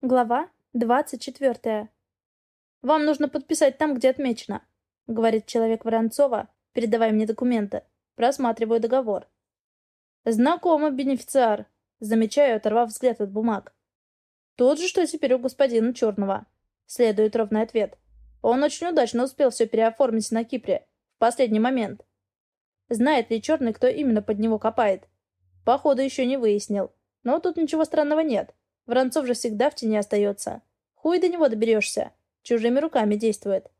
Глава двадцать четвертая. «Вам нужно подписать там, где отмечено», — говорит человек Воронцова, передавая мне документы. Просматриваю договор. «Знакомо, бенефициар», — замечаю, оторвав взгляд от бумаг. «Тот же, что теперь у господина Черного», — следует ровный ответ. «Он очень удачно успел все переоформить на Кипре, в последний момент. Знает ли Черный, кто именно под него копает? Походу, еще не выяснил. Но тут ничего странного нет. Воронцов же всегда в тени остается. Хуй до него доберешься. Чужими руками действует.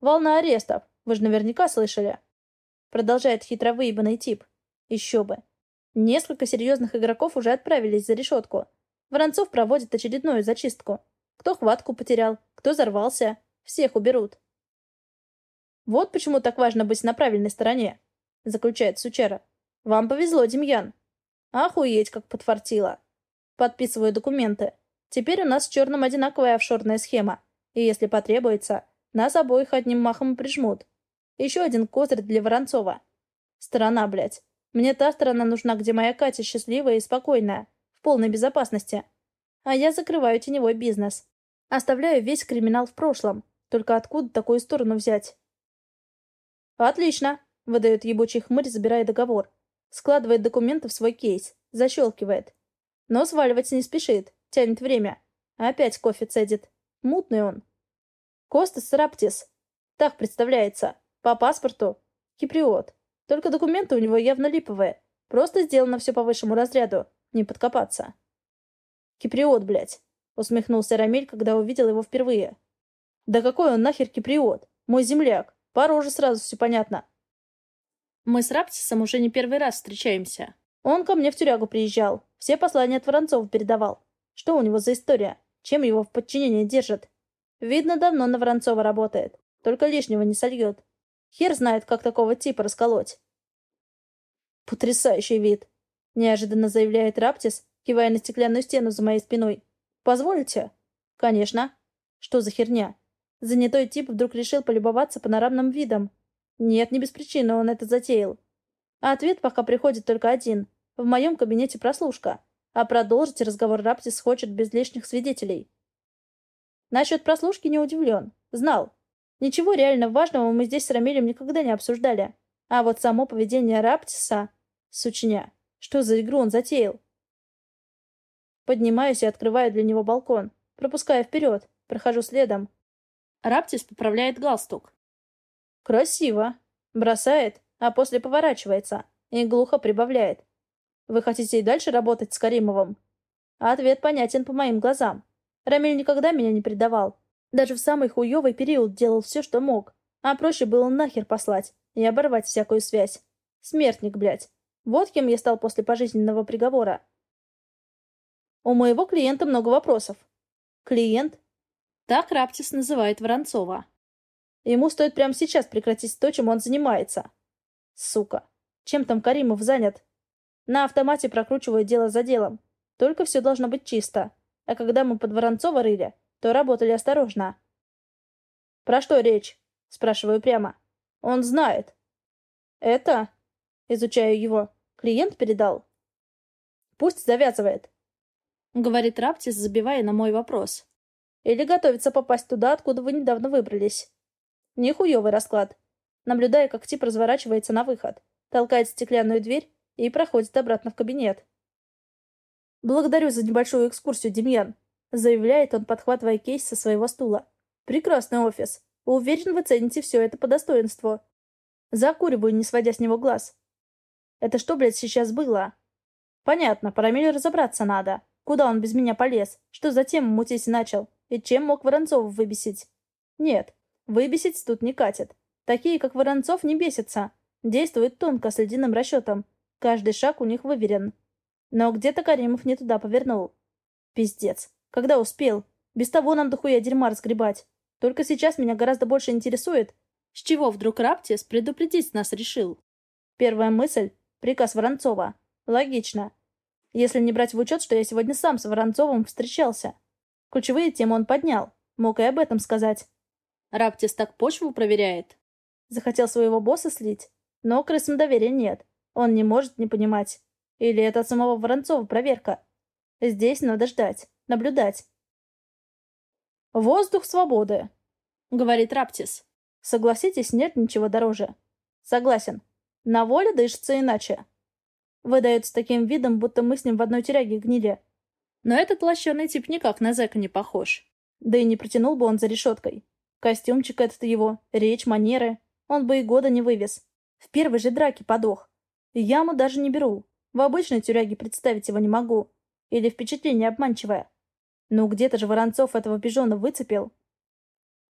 «Волна арестов. Вы же наверняка слышали?» Продолжает хитро выебанный тип. Еще бы. Несколько серьезных игроков уже отправились за решетку. Воронцов проводит очередную зачистку. Кто хватку потерял, кто взорвался. Всех уберут. «Вот почему так важно быть на правильной стороне», — заключает Сучера. «Вам повезло, Демьян». «Охуеть, как подфартило. Подписываю документы. Теперь у нас с Черным одинаковая офшорная схема. И если потребуется, нас обоих одним махом прижмут. Еще один козырь для Воронцова. Сторона, блядь. Мне та сторона нужна, где моя Катя счастливая и спокойная, в полной безопасности. А я закрываю теневой бизнес. Оставляю весь криминал в прошлом. Только откуда такую сторону взять? «Отлично», — выдает ебучий хмырь, забирая договор. Складывает документы в свой кейс. Защелкивает. Но сваливать не спешит, тянет время. Опять кофе цедит. Мутный он. Костас Раптис. Так представляется. По паспорту. Киприот. Только документы у него явно липовые. Просто сделано все по высшему разряду. Не подкопаться. Киприот, блядь. Усмехнулся Рамиль, когда увидел его впервые. Да какой он нахер киприот? Мой земляк. По роже сразу все понятно. Мы с Раптисом уже не первый раз встречаемся. Он ко мне в тюрягу приезжал. Все послания от Воронцова передавал. Что у него за история? Чем его в подчинении держат? Видно, давно на Воронцова работает. Только лишнего не сольет. Хер знает, как такого типа расколоть. Потрясающий вид. Неожиданно заявляет Раптис, кивая на стеклянную стену за моей спиной. Позволите? Конечно. Что за херня? Занятой тип вдруг решил полюбоваться панорамным видом. Нет, не без причины он это затеял. А ответ пока приходит только один. В моем кабинете прослушка, а продолжить разговор Раптис хочет без лишних свидетелей. Насчет прослушки не удивлен. Знал. Ничего реально важного мы здесь с Рамилем никогда не обсуждали. А вот само поведение Раптиса... Сучня. Что за игру он затеял? Поднимаюсь и открываю для него балкон. Пропуская вперед. Прохожу следом. Раптис поправляет галстук. Красиво. Бросает, а после поворачивается. И глухо прибавляет. Вы хотите и дальше работать с Каримовым? ответ понятен по моим глазам. Рамиль никогда меня не предавал. Даже в самый хуёвый период делал все, что мог. А проще было нахер послать и оборвать всякую связь. Смертник, блядь. Вот кем я стал после пожизненного приговора. У моего клиента много вопросов. Клиент? Так Раптис называет Воронцова. Ему стоит прямо сейчас прекратить то, чем он занимается. Сука. Чем там Каримов занят? На автомате прокручиваю дело за делом. Только все должно быть чисто. А когда мы под Воронцова рыли, то работали осторожно. «Про что речь?» — спрашиваю прямо. «Он знает». «Это?» — изучаю его. «Клиент передал?» «Пусть завязывает», — говорит Раптис, забивая на мой вопрос. «Или готовится попасть туда, откуда вы недавно выбрались». Нехуевый расклад. Наблюдая, как тип разворачивается на выход, толкает стеклянную дверь и проходит обратно в кабинет. «Благодарю за небольшую экскурсию, Демьян», — заявляет он, подхватывая кейс со своего стула. «Прекрасный офис. Уверен, вы цените все это по достоинству». Закуриваю, не сводя с него глаз. «Это что, блядь, сейчас было?» «Понятно, Парамелю разобраться надо. Куда он без меня полез? Что за тему мутить начал? И чем мог Воронцова выбесить?» «Нет, выбесить тут не катит. Такие, как Воронцов, не бесятся. Действуют тонко, с ледяным расчетом. Каждый шаг у них выверен. Но где-то Каримов не туда повернул. Пиздец. Когда успел? Без того нам дохуя дерьма разгребать. Только сейчас меня гораздо больше интересует, с чего вдруг Раптис предупредить нас решил. Первая мысль — приказ Воронцова. Логично. Если не брать в учет, что я сегодня сам с Воронцовым встречался. Ключевые темы он поднял. Мог и об этом сказать. Раптис так почву проверяет. Захотел своего босса слить, но крысам доверия нет. Он не может не понимать. Или это от самого Воронцова проверка. Здесь надо ждать. наблюдать. «Воздух свободы», — говорит Раптис. «Согласитесь, нет ничего дороже». «Согласен. На воле дышится иначе». Выдает с таким видом, будто мы с ним в одной тюряге гнили. Но этот лощеный тип никак на зэка не похож. Да и не протянул бы он за решеткой. Костюмчик этот его, речь, манеры. Он бы и года не вывез. В первой же драке подох. Яму даже не беру. В обычной тюряге представить его не могу. Или впечатление обманчивое. Ну где-то же Воронцов этого пижона выцепил.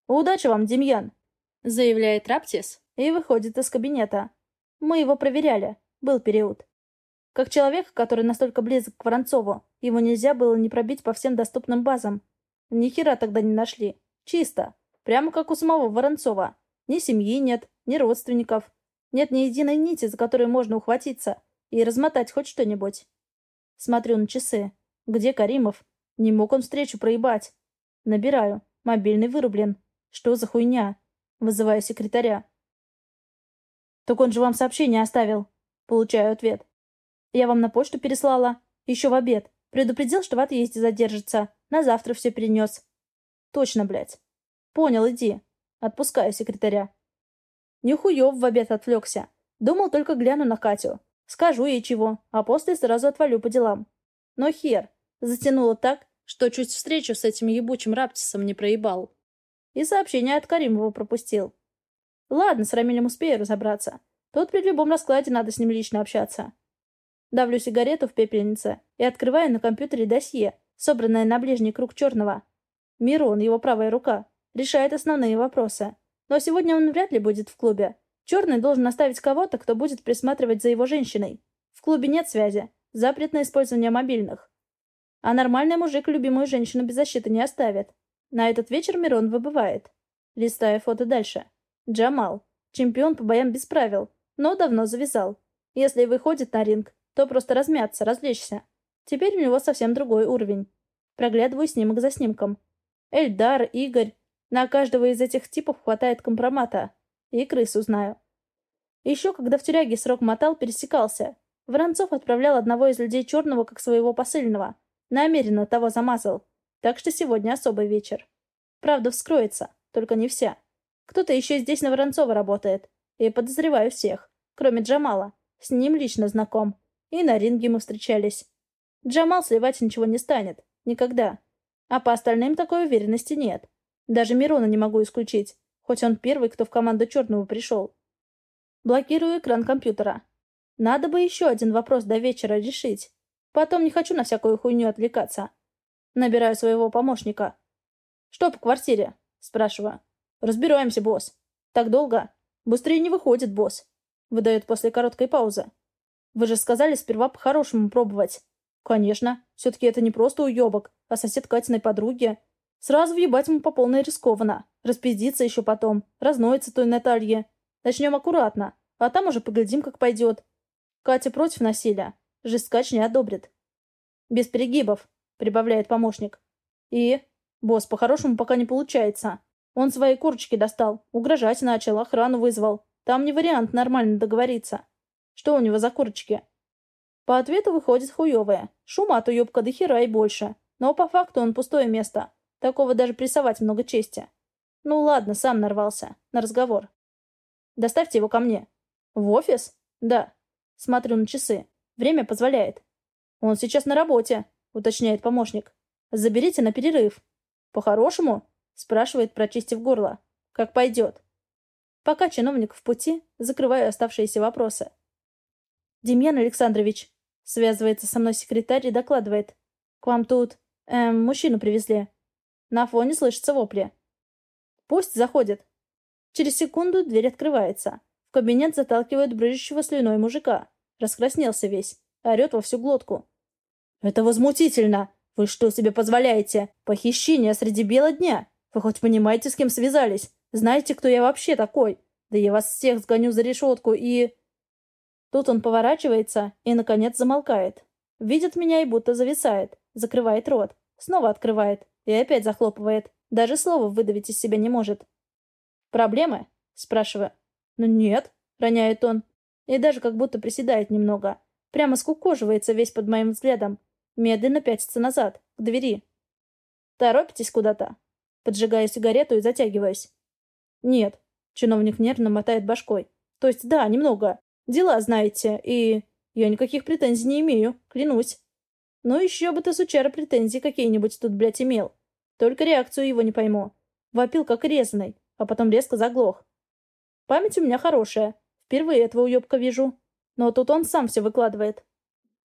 «Удачи вам, Демьян!» — заявляет Раптис и выходит из кабинета. Мы его проверяли. Был период. Как человек, который настолько близок к Воронцову, его нельзя было не пробить по всем доступным базам. Ни хера тогда не нашли. Чисто. Прямо как у самого Воронцова. Ни семьи нет, ни родственников. Нет ни единой нити, за которой можно ухватиться и размотать хоть что-нибудь. Смотрю на часы. Где Каримов? Не мог он встречу проебать. Набираю. Мобильный вырублен. Что за хуйня? Вызываю секретаря. «Так он же вам сообщение оставил». Получаю ответ. «Я вам на почту переслала. Еще в обед. Предупредил, что в отъезде задержится. На завтра все перенес». «Точно, блядь». «Понял, иди». Отпускаю секретаря. Нюхуев в обед отвлекся. Думал, только гляну на Катю. Скажу ей чего, а после сразу отвалю по делам. Но хер. Затянуло так, что чуть встречу с этим ебучим раптисом не проебал. И сообщение от Каримова пропустил. Ладно, с Рамилем успею разобраться. Тут при любом раскладе надо с ним лично общаться. Давлю сигарету в пепельнице и открываю на компьютере досье, собранное на ближний круг черного. Мирон, его правая рука, решает основные вопросы. Но сегодня он вряд ли будет в клубе. Черный должен оставить кого-то, кто будет присматривать за его женщиной. В клубе нет связи. Запрет на использование мобильных. А нормальный мужик любимую женщину без защиты не оставит. На этот вечер Мирон выбывает. Листая фото дальше. Джамал. Чемпион по боям без правил, но давно завязал. Если выходит на ринг, то просто размяться, развлечься. Теперь у него совсем другой уровень. Проглядываю снимок за снимком. Эльдар, Игорь. На каждого из этих типов хватает компромата. И крысу знаю. Еще когда в тюряге срок мотал, пересекался. Воронцов отправлял одного из людей черного как своего посыльного. Намеренно того замазал. Так что сегодня особый вечер. Правда вскроется, только не вся. Кто-то еще здесь на Воронцова работает. И подозреваю всех. Кроме Джамала. С ним лично знаком. И на ринге мы встречались. Джамал сливать ничего не станет. Никогда. А по остальным такой уверенности нет. Даже Мирона не могу исключить. Хоть он первый, кто в команду Черного пришел. Блокирую экран компьютера. Надо бы еще один вопрос до вечера решить. Потом не хочу на всякую хуйню отвлекаться. Набираю своего помощника. «Что по квартире?» Спрашиваю. «Разбираемся, босс». «Так долго?» «Быстрее не выходит, босс», — выдает после короткой паузы. «Вы же сказали сперва по-хорошему пробовать». «Конечно. Все-таки это не просто уебок, а сосед Катиной подруги. Сразу въебать ему по полной рискованно. Распиздиться еще потом. Разноется той Наталье. Начнем аккуратно, а там уже поглядим, как пойдет. Катя против насилия. Жесткач не одобрит. «Без перегибов», — прибавляет помощник. «И?» «Босс, по-хорошему пока не получается. Он свои курочки достал, угрожать начал, охрану вызвал. Там не вариант нормально договориться. Что у него за курочки? По ответу выходит хуёвое. Шума от уёбка до хера и больше. Но по факту он пустое место. Такого даже прессовать много чести. Ну ладно, сам нарвался. На разговор. Доставьте его ко мне. В офис? Да. Смотрю на часы. Время позволяет. Он сейчас на работе, уточняет помощник. Заберите на перерыв. По-хорошему? Спрашивает, прочистив горло. Как пойдет. Пока чиновник в пути, закрываю оставшиеся вопросы. «Демьян Александрович», — связывается со мной секретарь и докладывает. «К вам тут, эм, мужчину привезли». На фоне слышится вопли. «Пусть заходит». Через секунду дверь открывается. В кабинет заталкивают брыжущего слюной мужика. Раскраснелся весь. Орет во всю глотку. «Это возмутительно! Вы что себе позволяете? Похищение среди бела дня! Вы хоть понимаете, с кем связались? Знаете, кто я вообще такой? Да я вас всех сгоню за решетку и...» Тут он поворачивается и, наконец, замолкает. Видит меня и будто зависает. Закрывает рот. Снова открывает. И опять захлопывает. Даже слова выдавить из себя не может. «Проблемы?» — спрашиваю. «Ну нет», — роняет он. И даже как будто приседает немного. Прямо скукоживается весь под моим взглядом. Медленно пятится назад, к двери. Торопитесь куда-то?» Поджигаю сигарету и затягиваюсь. «Нет». Чиновник нервно мотает башкой. «То есть, да, немного. Дела, знаете, и... Я никаких претензий не имею, клянусь. Ну еще бы ты, сучара, претензии какие-нибудь тут, блядь, имел. Только реакцию его не пойму. Вопил как резаный, а потом резко заглох. Память у меня хорошая. Впервые этого уебка вижу. Но тут он сам все выкладывает.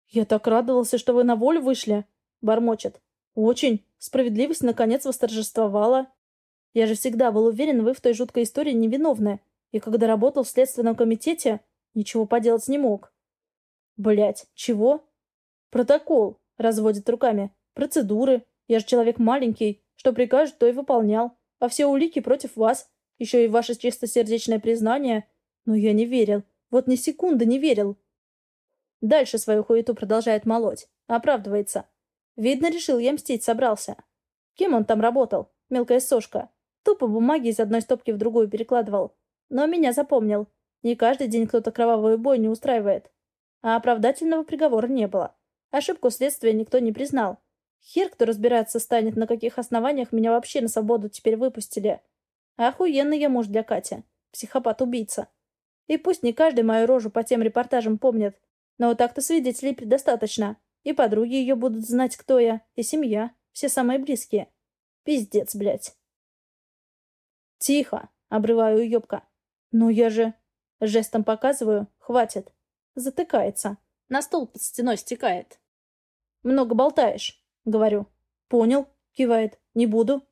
«Я так радовался, что вы на волю вышли», — бормочет. «Очень. Справедливость наконец восторжествовала. Я же всегда был уверен, вы в той жуткой истории невиновны. И когда работал в следственном комитете, ничего поделать не мог». Блять, чего? Протокол, разводит руками. Процедуры. Я же человек маленький. Что прикажет, то и выполнял. А все улики против вас. Еще и ваше чистосердечное признание. Но я не верил. Вот ни секунды не верил. Дальше свою хуету продолжает молоть. Оправдывается. Видно, решил я мстить собрался. Кем он там работал? Мелкая сошка. Тупо бумаги из одной стопки в другую перекладывал. Но меня запомнил. Не каждый день кто-то кровавую бойню устраивает. А оправдательного приговора не было. Ошибку следствия никто не признал. Хер, кто разбираться станет, на каких основаниях меня вообще на свободу теперь выпустили. Охуенный я муж для Кати. Психопат-убийца. И пусть не каждый мою рожу по тем репортажам помнит, но так-то свидетелей предостаточно. И подруги ее будут знать, кто я, и семья, все самые близкие. Пиздец, блядь. Тихо, обрываю уебка. Ну я же... Жестом показываю, хватит. Затыкается. На стол под стеной стекает. «Много болтаешь», — говорю. «Понял», — кивает. «Не буду».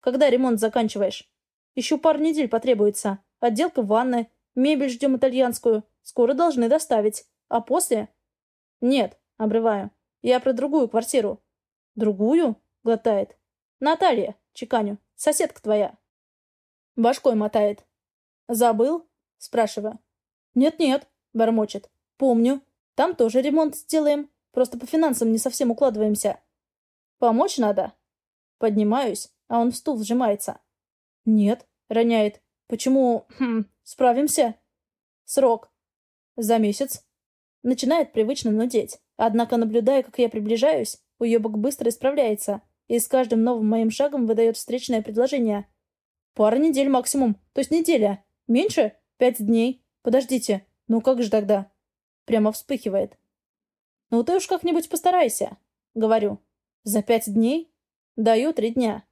«Когда ремонт заканчиваешь?» «Еще пару недель потребуется. Отделка ванны, мебель ждем итальянскую. Скоро должны доставить. А после?» «Нет», — обрываю. «Я про другую квартиру». «Другую?» — глотает. «Наталья», — чеканю. «Соседка твоя». Башкой мотает. «Забыл?» — спрашиваю. «Нет-нет», — бормочет. «Помню. Там тоже ремонт сделаем. Просто по финансам не совсем укладываемся. Помочь надо?» Поднимаюсь, а он в стул сжимается. «Нет», — роняет. «Почему... Хм, справимся?» «Срок». «За месяц». Начинает привычно нудеть. Однако, наблюдая, как я приближаюсь, уебок быстро исправляется и с каждым новым моим шагом выдает встречное предложение. «Пара недель максимум. То есть неделя. Меньше? Пять дней. Подождите. Ну как же тогда?» Прямо вспыхивает. «Ну ты уж как-нибудь постарайся», — говорю. «За пять дней?» «Даю три дня».